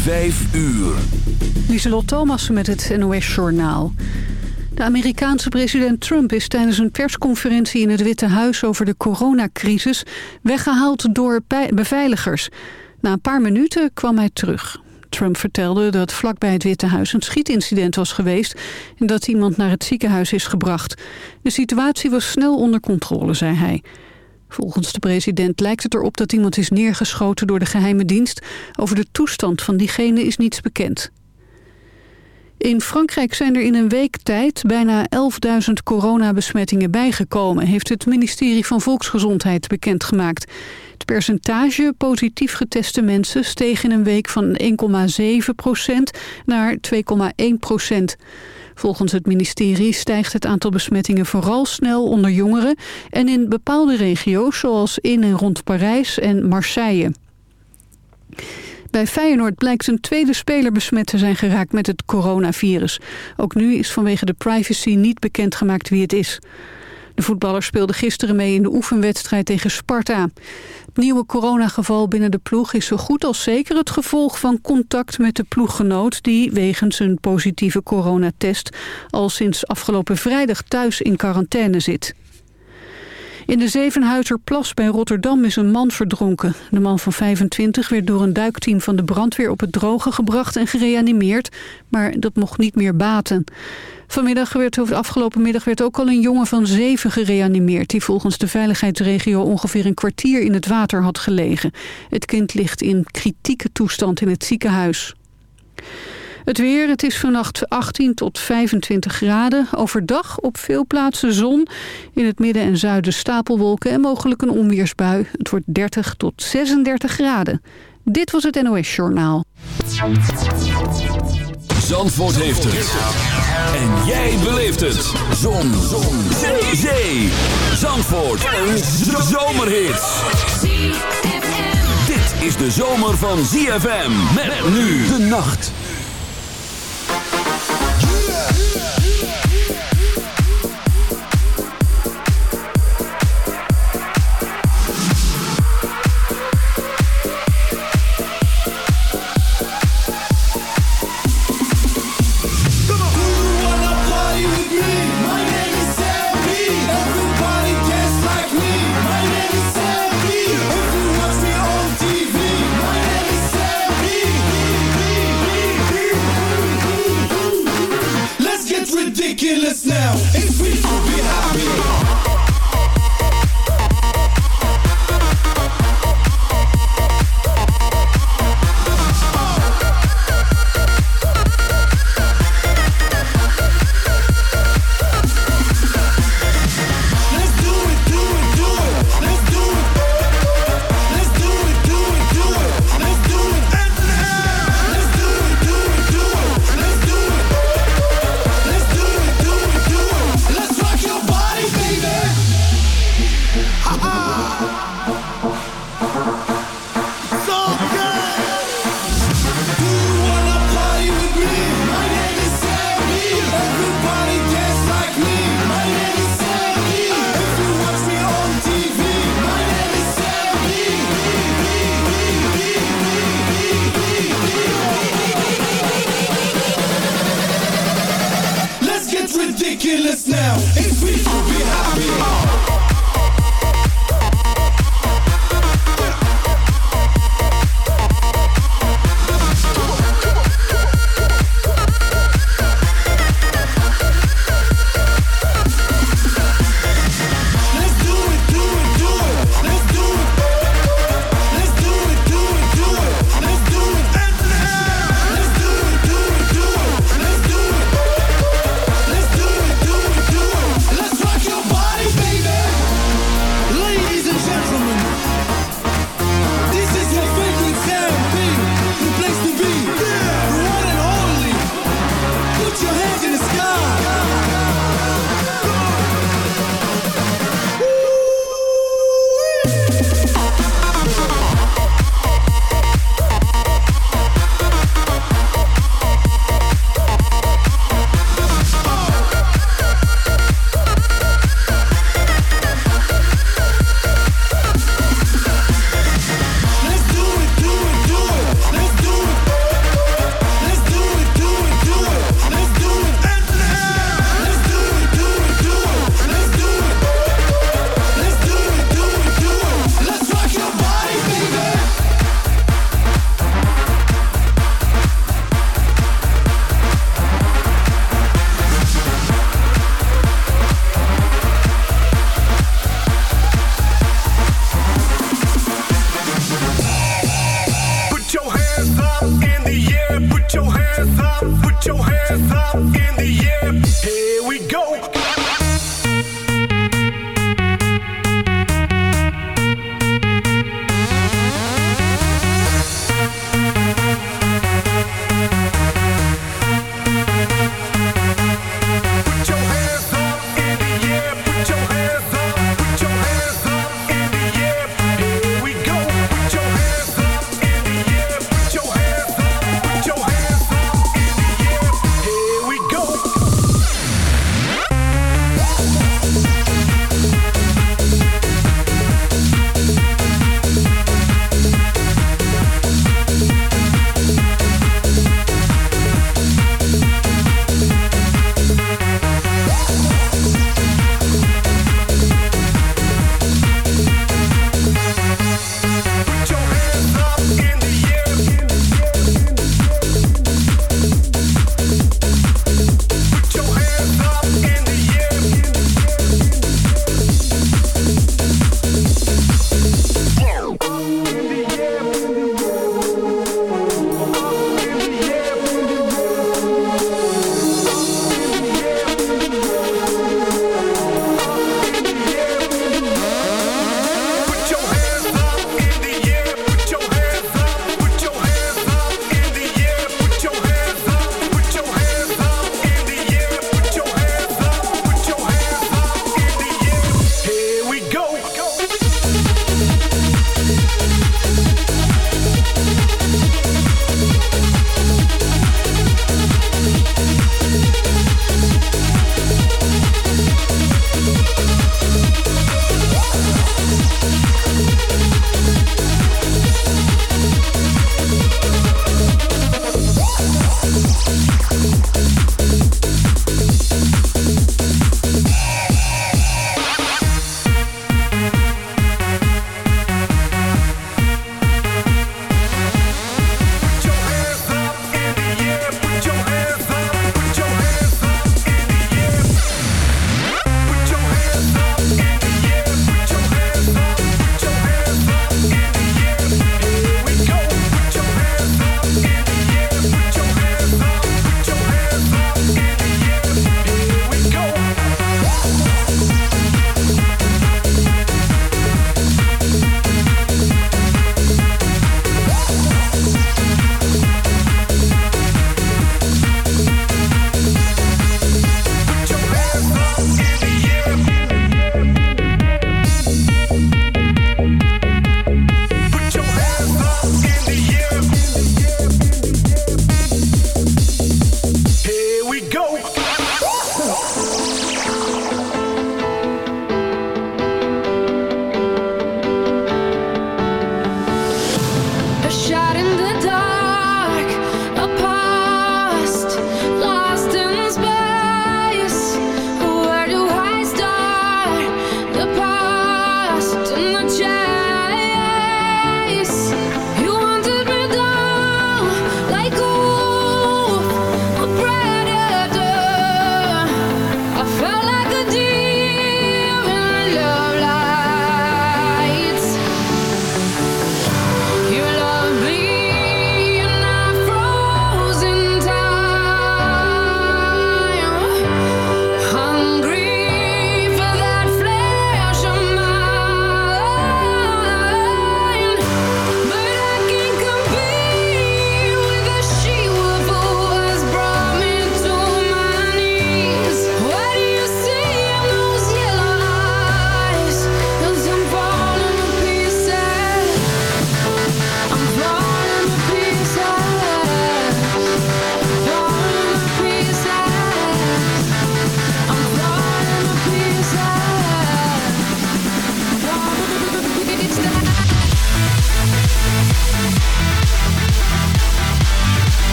Vijf uur. Lieselot Thomassen met het NOS-journaal. De Amerikaanse president Trump is tijdens een persconferentie in het Witte Huis over de coronacrisis weggehaald door beveiligers. Na een paar minuten kwam hij terug. Trump vertelde dat vlakbij het Witte Huis een schietincident was geweest... en dat iemand naar het ziekenhuis is gebracht. De situatie was snel onder controle, zei hij. Volgens de president lijkt het erop dat iemand is neergeschoten door de geheime dienst. Over de toestand van diegene is niets bekend. In Frankrijk zijn er in een week tijd bijna 11.000 coronabesmettingen bijgekomen... heeft het ministerie van Volksgezondheid bekendgemaakt. Het percentage positief geteste mensen steeg in een week van 1,7% naar 2,1 procent. Volgens het ministerie stijgt het aantal besmettingen vooral snel onder jongeren... en in bepaalde regio's zoals in en rond Parijs en Marseille. Bij Feyenoord blijkt een tweede speler besmet te zijn geraakt met het coronavirus. Ook nu is vanwege de privacy niet bekendgemaakt wie het is. De voetballer speelde gisteren mee in de oefenwedstrijd tegen Sparta. Het nieuwe coronageval binnen de ploeg is zo goed als zeker het gevolg van contact met de ploeggenoot... die wegens een positieve coronatest al sinds afgelopen vrijdag thuis in quarantaine zit. In de Zevenhuizerplas bij Rotterdam is een man verdronken. De man van 25 werd door een duikteam van de brandweer op het droge gebracht en gereanimeerd, maar dat mocht niet meer baten. Vanmiddag werd, afgelopen middag werd ook al een jongen van zeven gereanimeerd... die volgens de veiligheidsregio ongeveer een kwartier in het water had gelegen. Het kind ligt in kritieke toestand in het ziekenhuis. Het weer, het is vannacht 18 tot 25 graden. Overdag op veel plaatsen zon. In het midden en zuiden stapelwolken en mogelijk een onweersbui. Het wordt 30 tot 36 graden. Dit was het NOS Journaal. Zandvoort heeft het. En jij beleeft het. Zon. zon. Zee. Zee. Zandvoort. Een zomerhit. Dit is de zomer van ZFM. Met nu de nacht. Ridiculous now. It's free to be happy. Now. It's we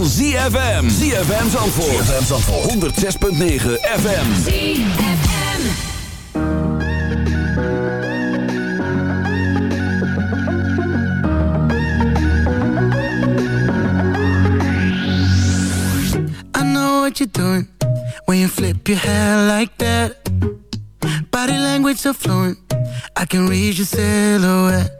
van ZFM. ZFM Zandvoort. ZFM Zandvoort. 106.9 FM. ZFM. I know what you're doing when you flip your hair like that. Body language so fluent, I can read your silhouette.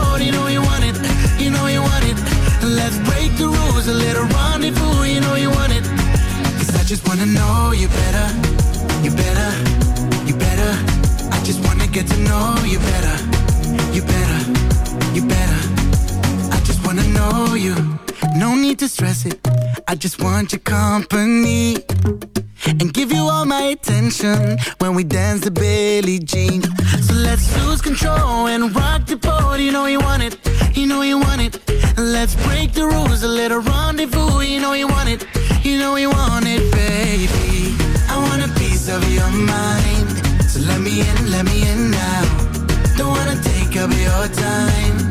You know you want it, you know you want it. Let's break the rules, a little rendezvous. You know you want it. Cause I just wanna know you better, you better, you better. I just wanna get to know you better, you better, you better. I just wanna know you. No need to stress it. I just want your company. And give you all my attention when we dance the Billie Jean. So let's lose control and rock the boat. You know you want it, you know you want it. Let's break the rules, a little rendezvous. You know you want it, you know you want it, baby. I want a piece of your mind. So let me in, let me in now. Don't wanna take up your time.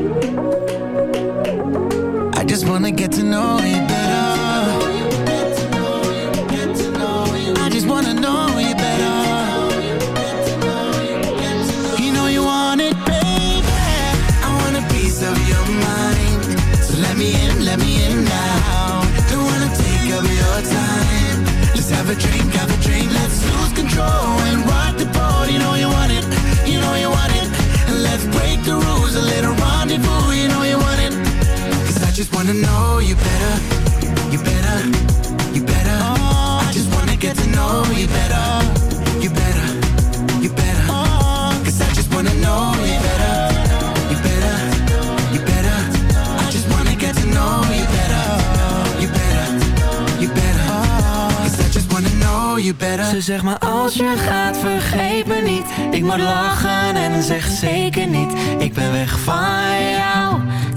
Just wanna get to know you better. I just wanna know you better. You know you want it, baby. I want a piece of your mind. So let me in, let me in now. Don't wanna take up your time. Let's have a drink. Just wanna know you better, you better, you better. I just wanna get to know you better, you better, you better. Cause I just wanna know you better, you better, you better. I just wanna get to know you better, you better, you better. Cause I just wanna know you better. Ze zegt maar als je gaat vergeet me niet Ik moet lachen en zeg zeker niet Ik ben weg van jou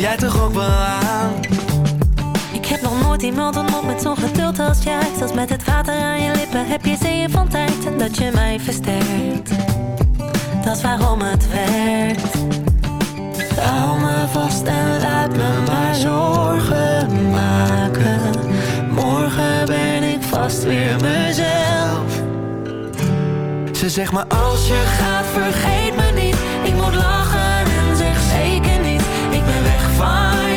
jij toch ook wel aan? Ik heb nog nooit iemand ontmoet met zo'n geduld als jij. Zelfs met het water aan je lippen heb je zeeën van tijd. En dat je mij versterkt, dat is waarom het werkt. Hou me vast en laat me maar zorgen maken. Morgen ben ik vast weer mezelf. Ze zegt maar als je Gaat vergeet me ben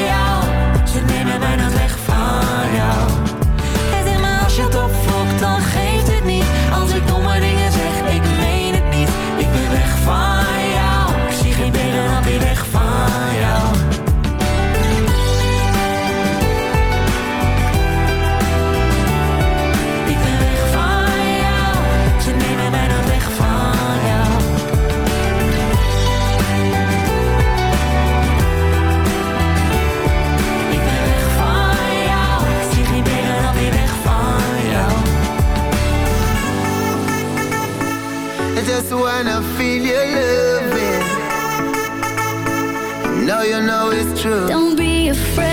just wanna feel your loving. Now you know it's true. Don't be afraid.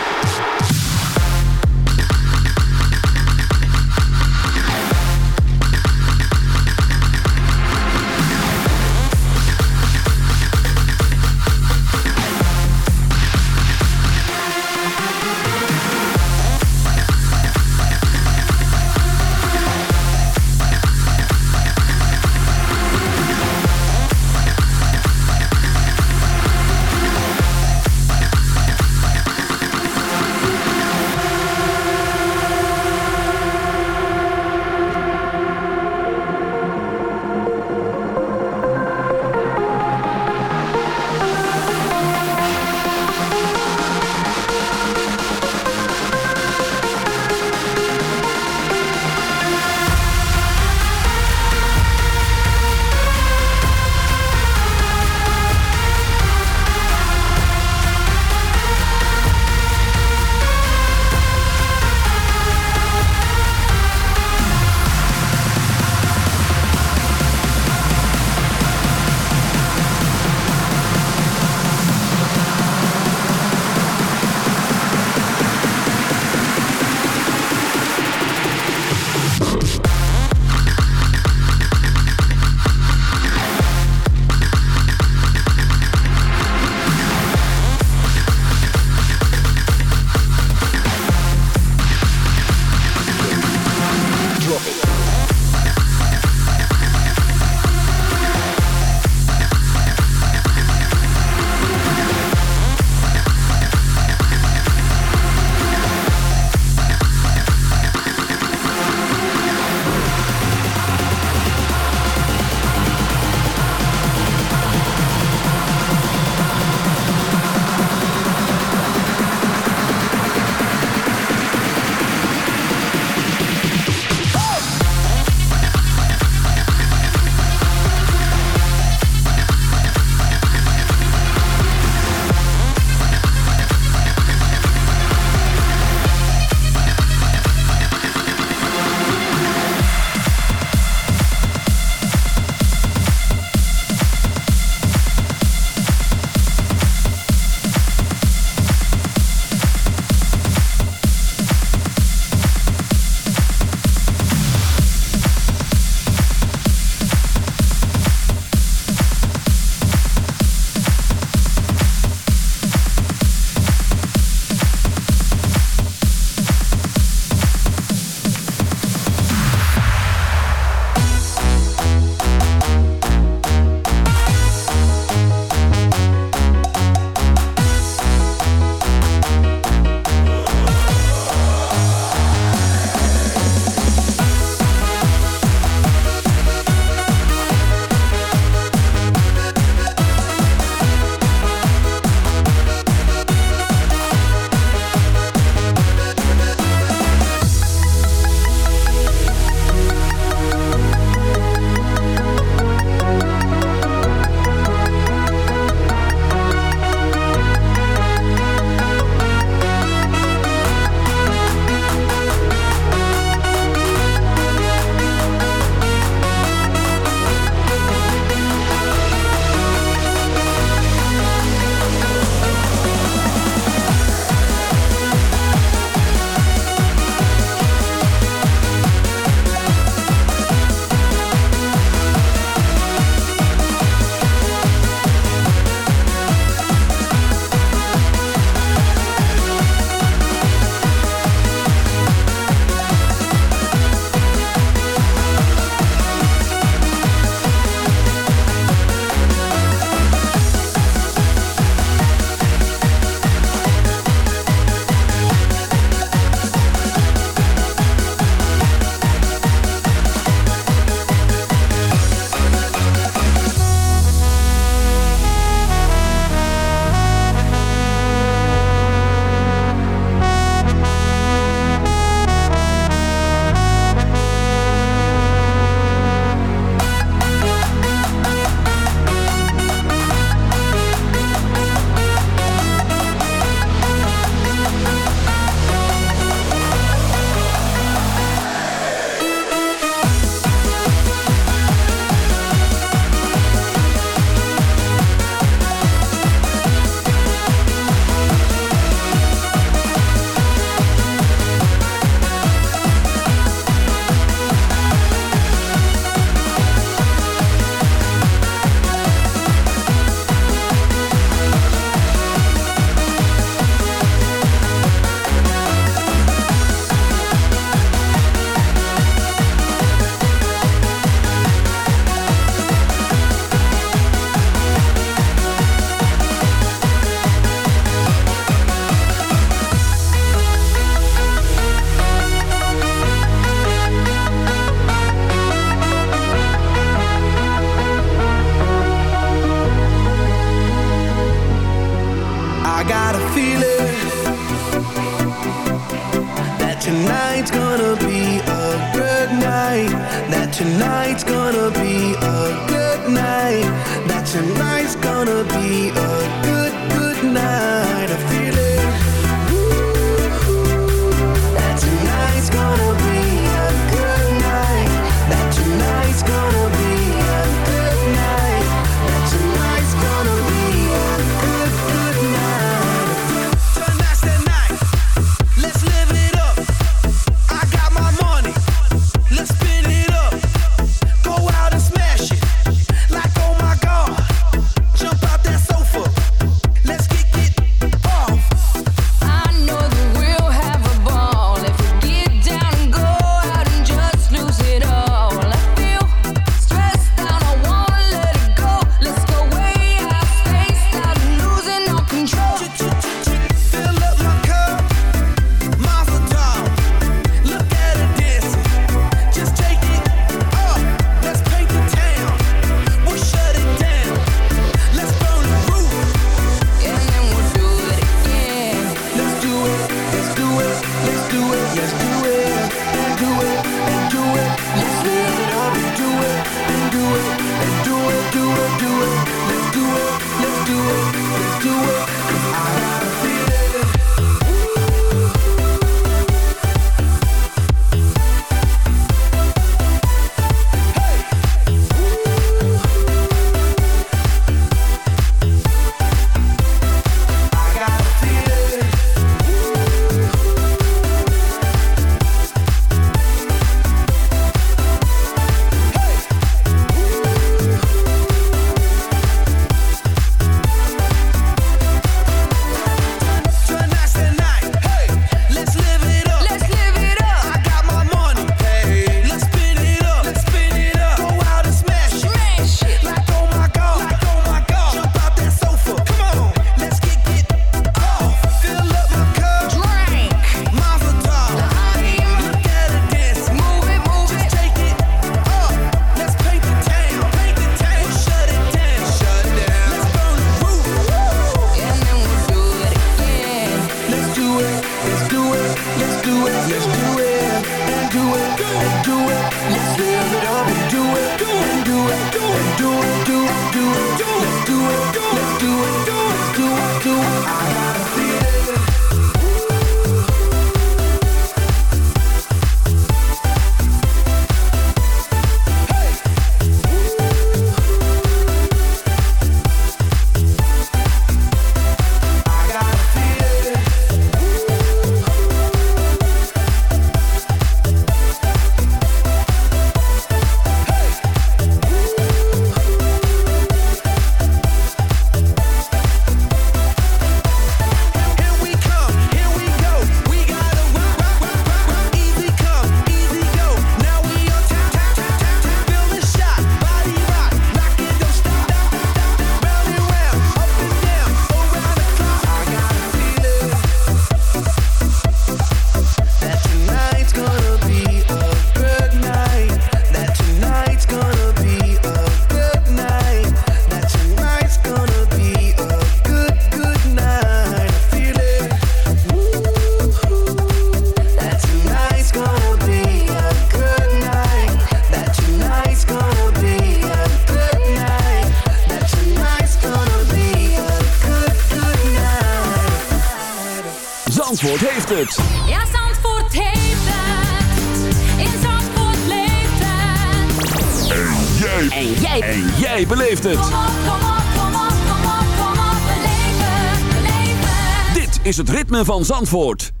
Van Zandvoort.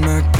my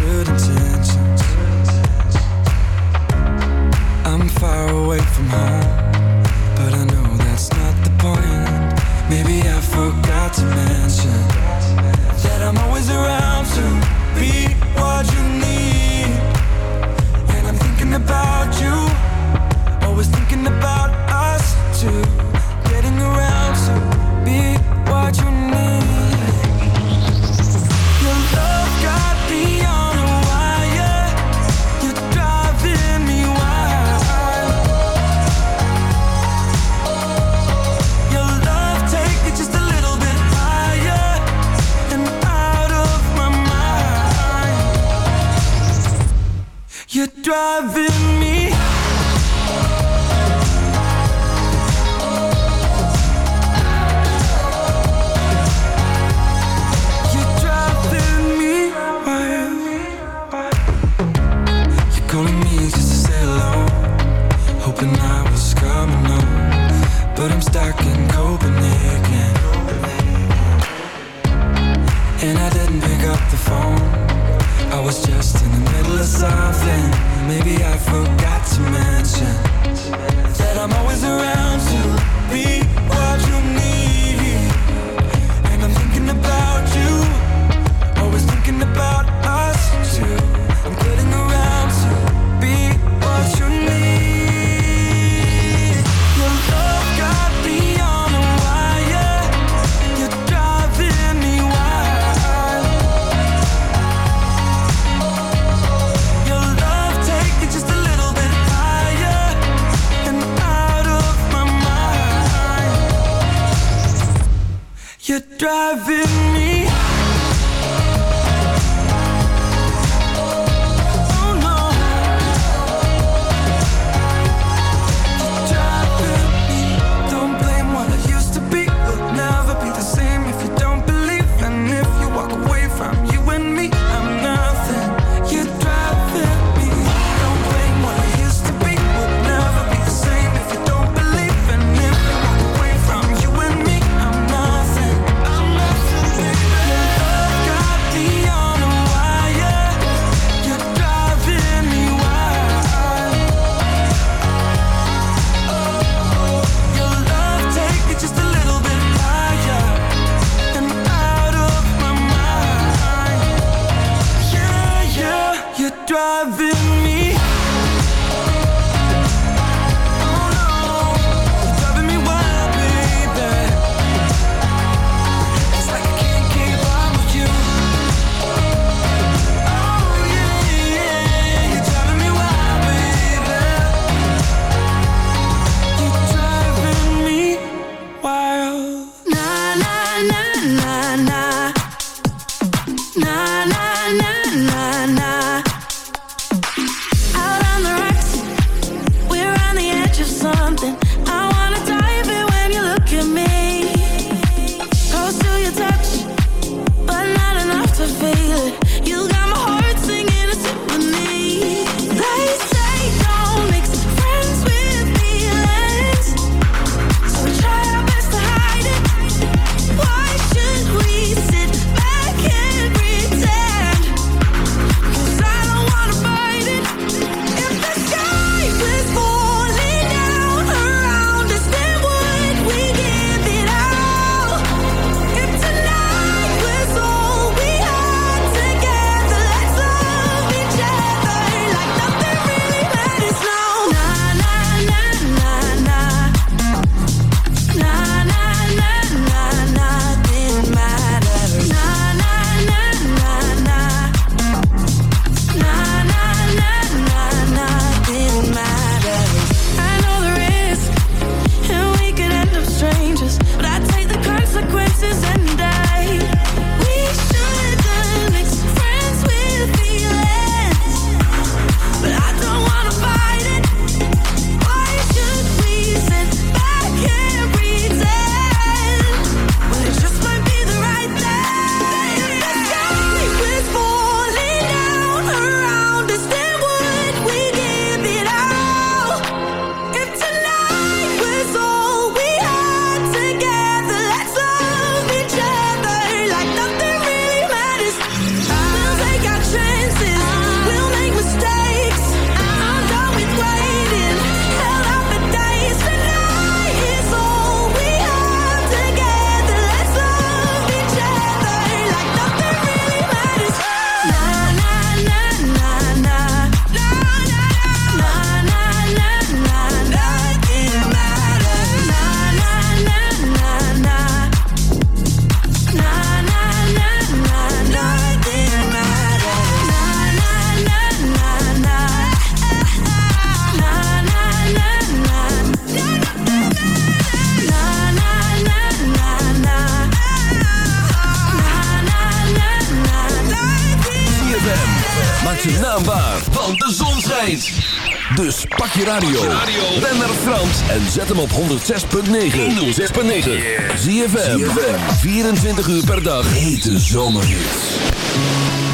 strangers, but I take the consequences and. 106.9. 106.9. Zie je 24 uur per dag. Hete zomerhits.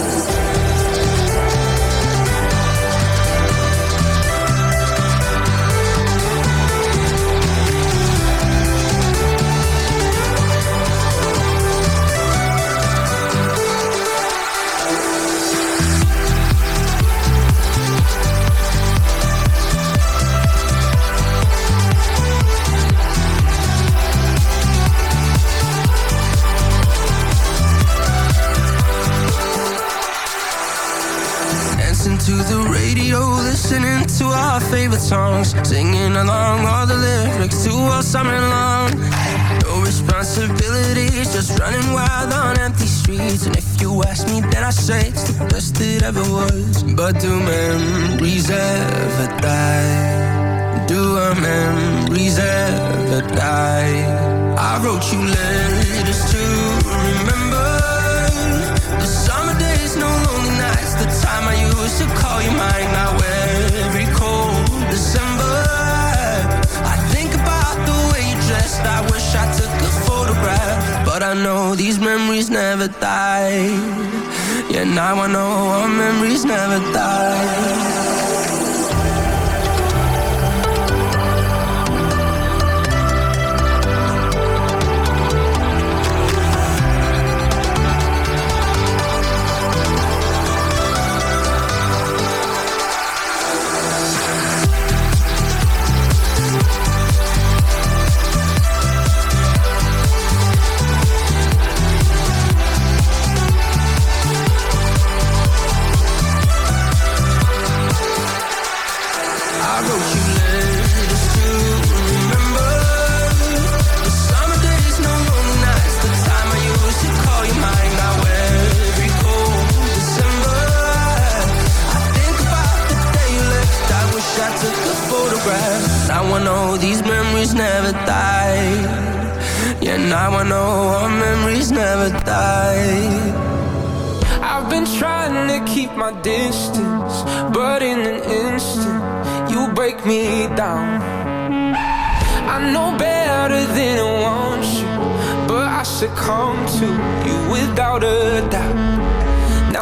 Never die. Yeah, now I know our memories never die. I've been trying to keep my distance, but in an instant, you break me down. I know better than I want you, but I succumb to you without a doubt.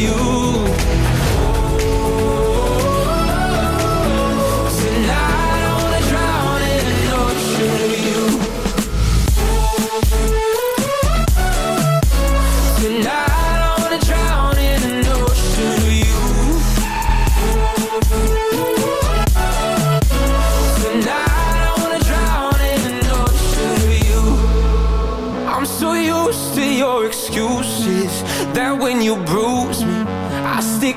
you.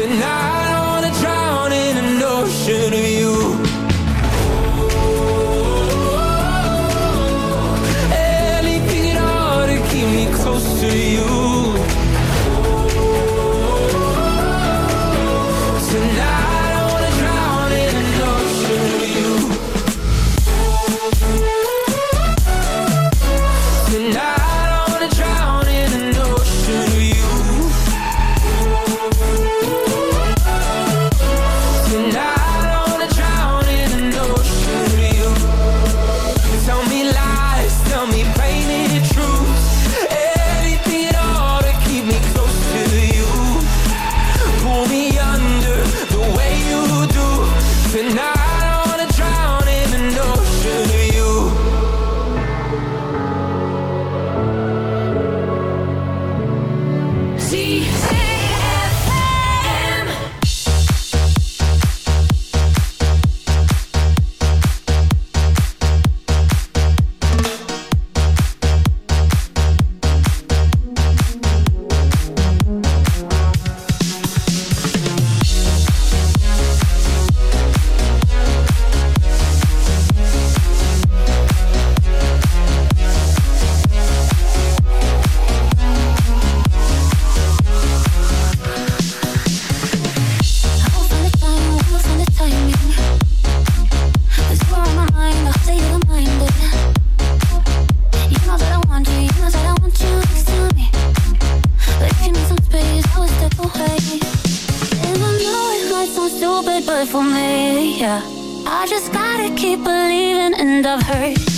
And I don't wanna drown in an ocean of you good for me, yeah. I just gotta keep believing, and I've heard.